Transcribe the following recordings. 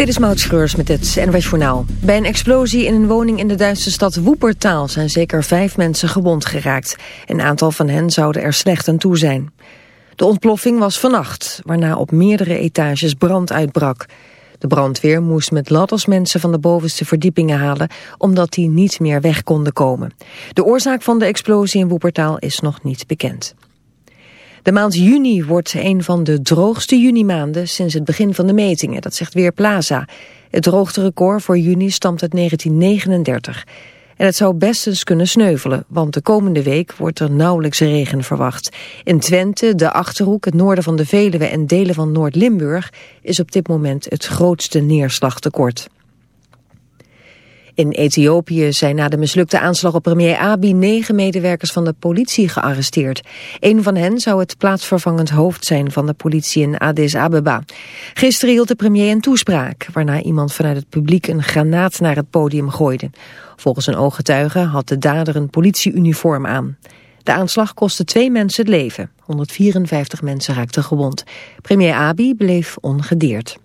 Dit is Maud Schreurs met het NWS Journaal. Bij een explosie in een woning in de Duitse stad Woepertaal zijn zeker vijf mensen gewond geraakt. Een aantal van hen zouden er slecht aan toe zijn. De ontploffing was vannacht, waarna op meerdere etages brand uitbrak. De brandweer moest met ladders mensen van de bovenste verdiepingen halen... omdat die niet meer weg konden komen. De oorzaak van de explosie in Woepertaal is nog niet bekend. De maand juni wordt een van de droogste junimaanden sinds het begin van de metingen, dat zegt Weerplaza. Het droogterecord voor juni stamt uit 1939. En het zou best eens kunnen sneuvelen, want de komende week wordt er nauwelijks regen verwacht. In Twente, de Achterhoek, het noorden van de Veluwe en delen van Noord-Limburg is op dit moment het grootste neerslagtekort. In Ethiopië zijn na de mislukte aanslag op premier Abiy negen medewerkers van de politie gearresteerd. Een van hen zou het plaatsvervangend hoofd zijn van de politie in Addis Abeba. Gisteren hield de premier een toespraak, waarna iemand vanuit het publiek een granaat naar het podium gooide. Volgens een ooggetuige had de dader een politieuniform aan. De aanslag kostte twee mensen het leven. 154 mensen raakten gewond. Premier Abiy bleef ongedeerd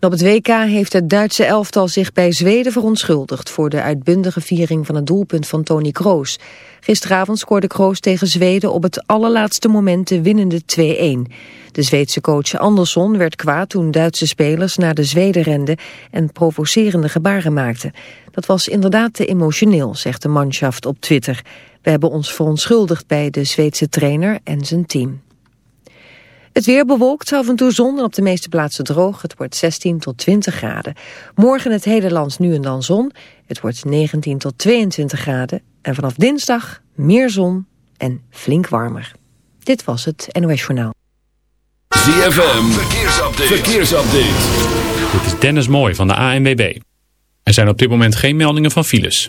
op het WK heeft het Duitse elftal zich bij Zweden verontschuldigd... voor de uitbundige viering van het doelpunt van Tony Kroos. Gisteravond scoorde Kroos tegen Zweden op het allerlaatste moment de winnende 2-1. De Zweedse coach Andersson werd kwaad toen Duitse spelers naar de Zweden renden... en provocerende gebaren maakten. Dat was inderdaad te emotioneel, zegt de manschaft op Twitter. We hebben ons verontschuldigd bij de Zweedse trainer en zijn team. Het weer bewolkt, af en toe zon en op de meeste plaatsen droog. Het wordt 16 tot 20 graden. Morgen het hele land nu en dan zon. Het wordt 19 tot 22 graden. En vanaf dinsdag meer zon en flink warmer. Dit was het NOS Journaal. ZFM, verkeersupdate. verkeersupdate. Dit is Dennis Mooi van de ANWB. Er zijn op dit moment geen meldingen van files.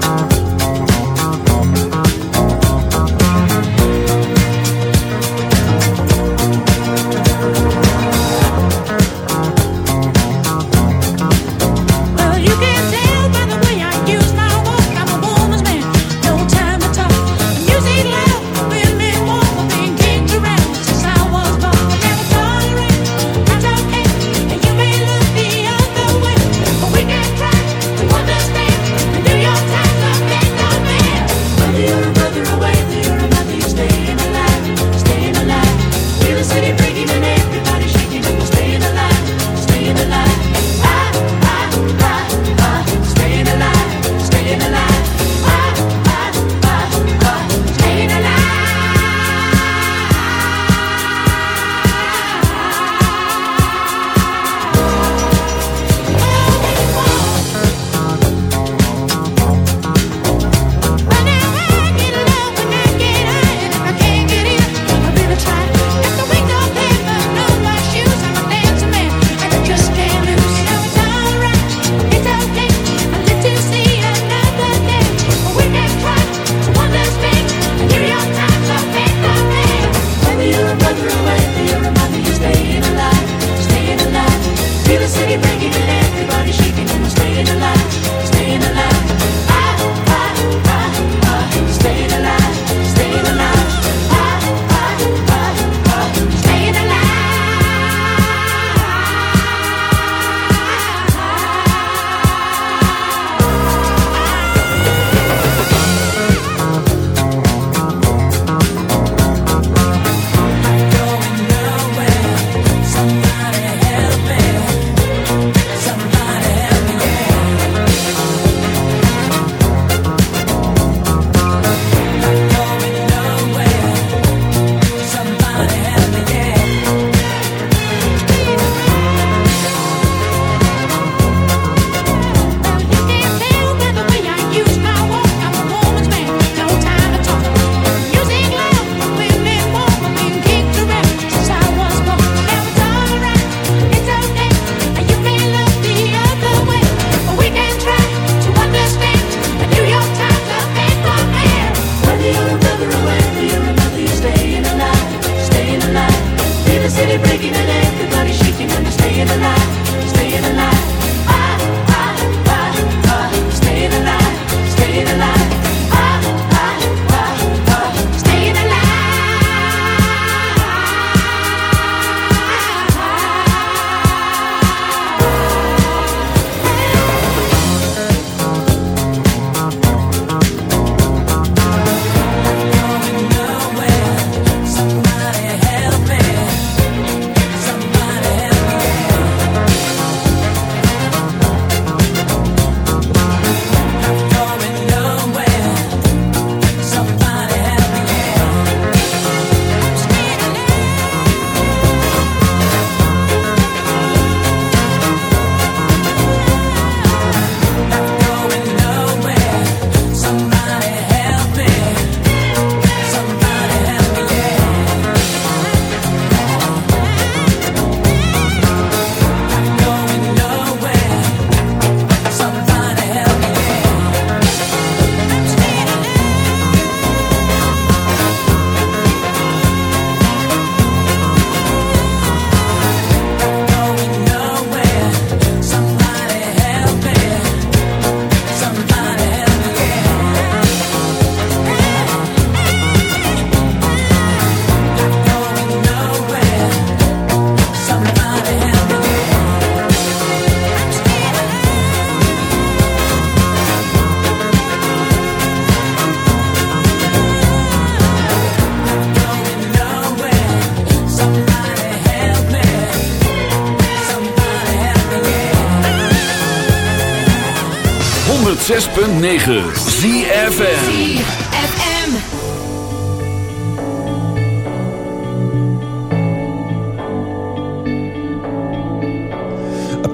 106.9 ZFN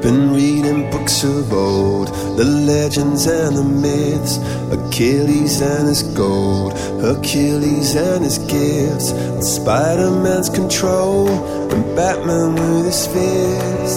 Been reading books of old, the legends and the myths, Achilles and his gold, Achilles and his gifts, Spider Man's control, and Batman with his fists.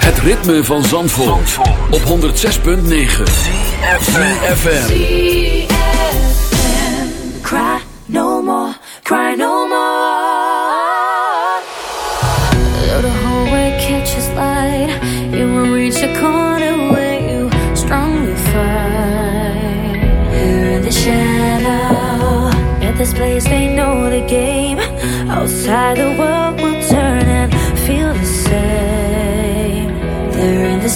Het ritme van Zandvoort, op 106.9 CFFM Cry no more, cry no more. Though the hallway catches light You will reach a corner where you strongly fight. In the shadow At this place they know the game. Outside the world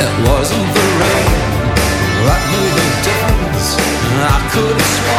It wasn't the rain that made the difference. I could have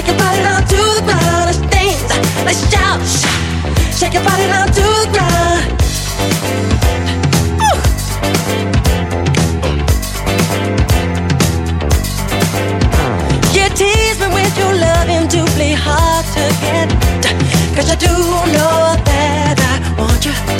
Shake your body down to the ground. It's things like shout, shout. Shake your body down to the ground. You tease me with your loving to play hard to get. Cause I do know that I want you.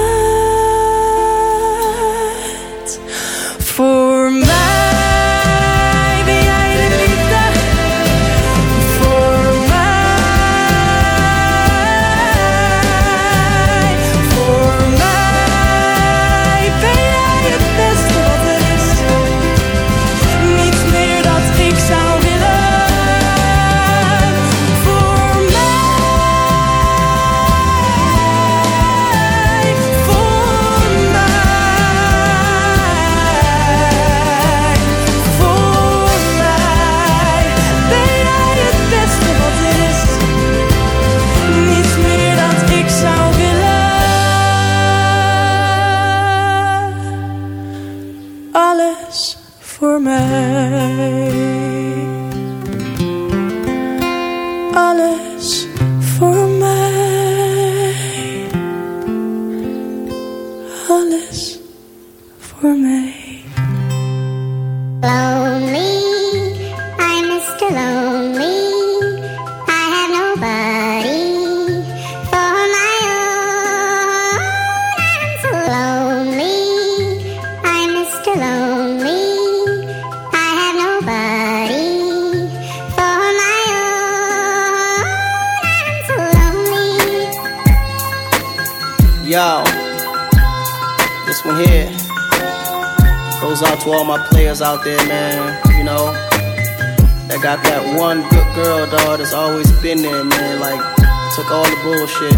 Bullshit.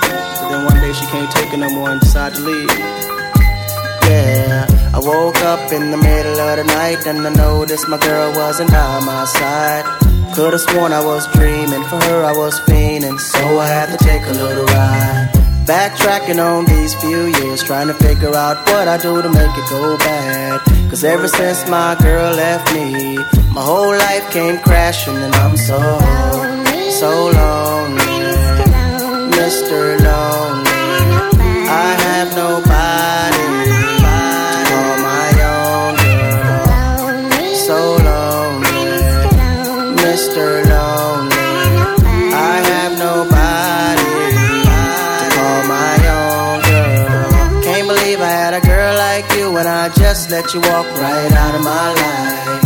But then one day she can't take it no more and decided to leave. Yeah, I woke up in the middle of the night and I noticed my girl wasn't by my side. Could've sworn I was dreaming, for her I was fiending, so I had to take a little ride. Backtracking on these few years, trying to figure out what I do to make it go bad. Cause ever since my girl left me, my whole life came crashing and I'm so, so lonely. Mr. Lonely. I have nobody call my own girl. So lonely. Mr. Lonely. I have nobody call my own girl. Can't believe I had a girl like you and I just let you walk right out of my life.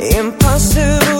Impossible.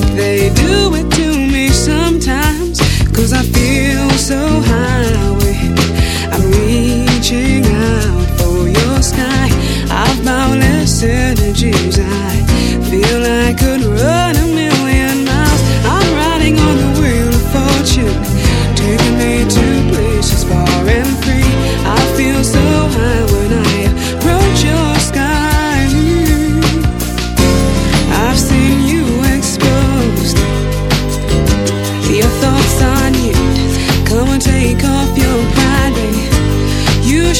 like they do with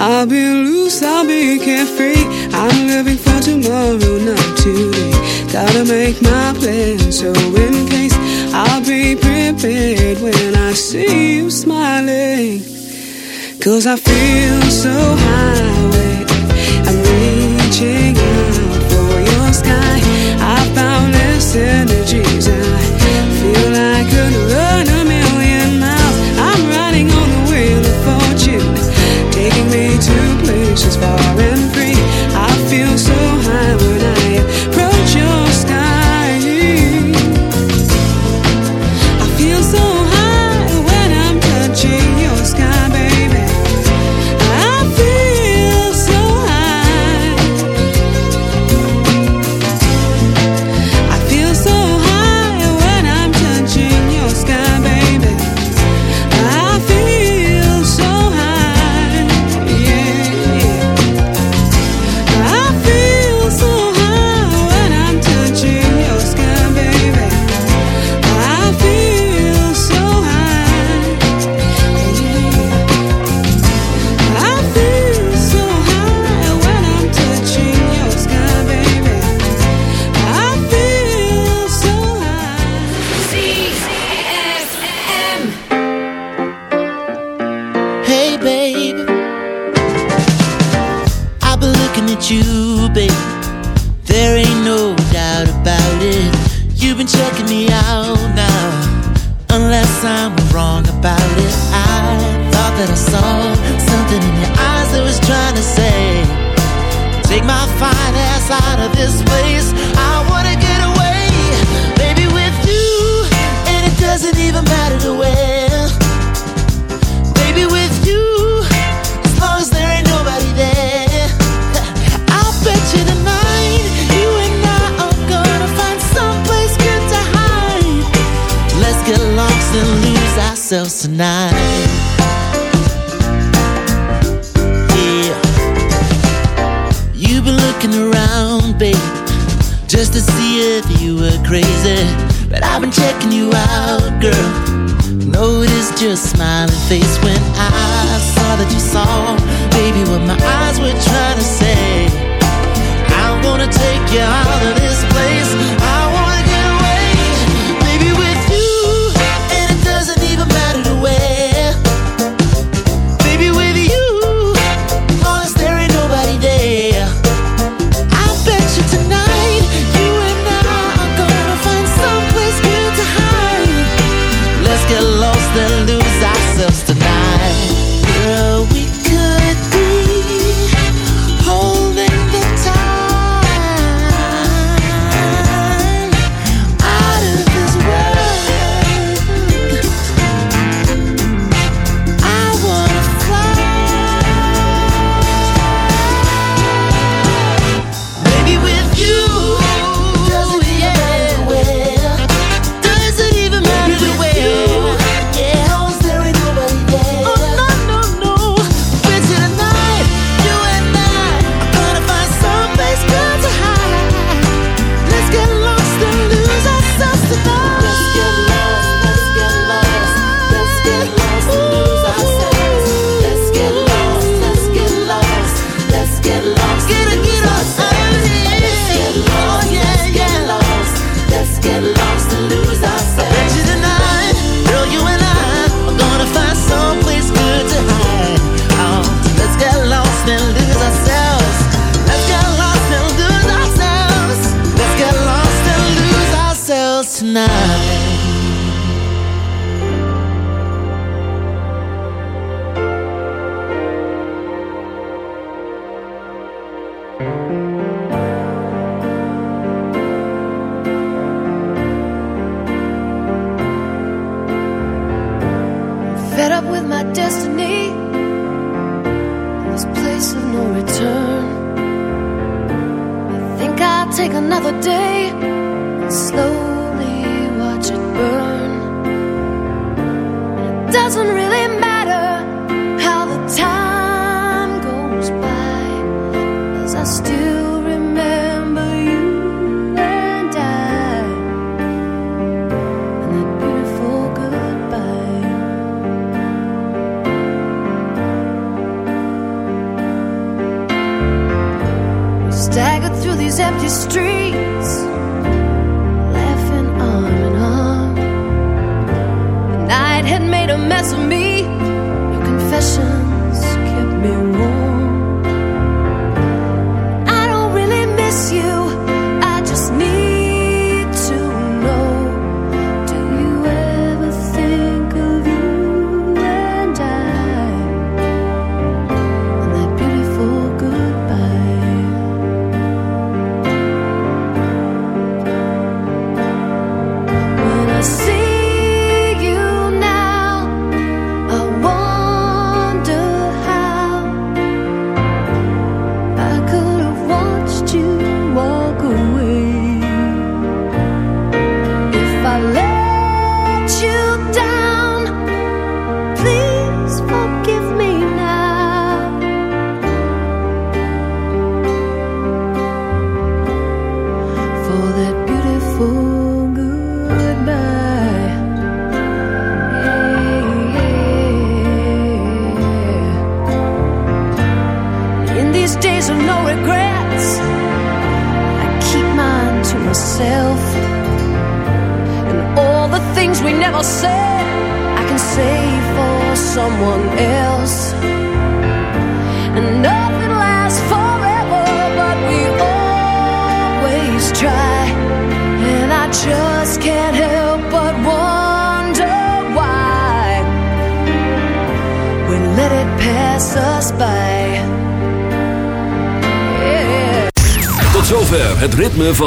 I'll be loose, I'll be carefree. I'm living for tomorrow, not today. Gotta make my plan, so in case I'll be prepared when I see you smiling. Cause I feel so high I'm reaching out for your sky. I found this energies. I feel I could run a million places far and free. Had made a mess of me. Your confessions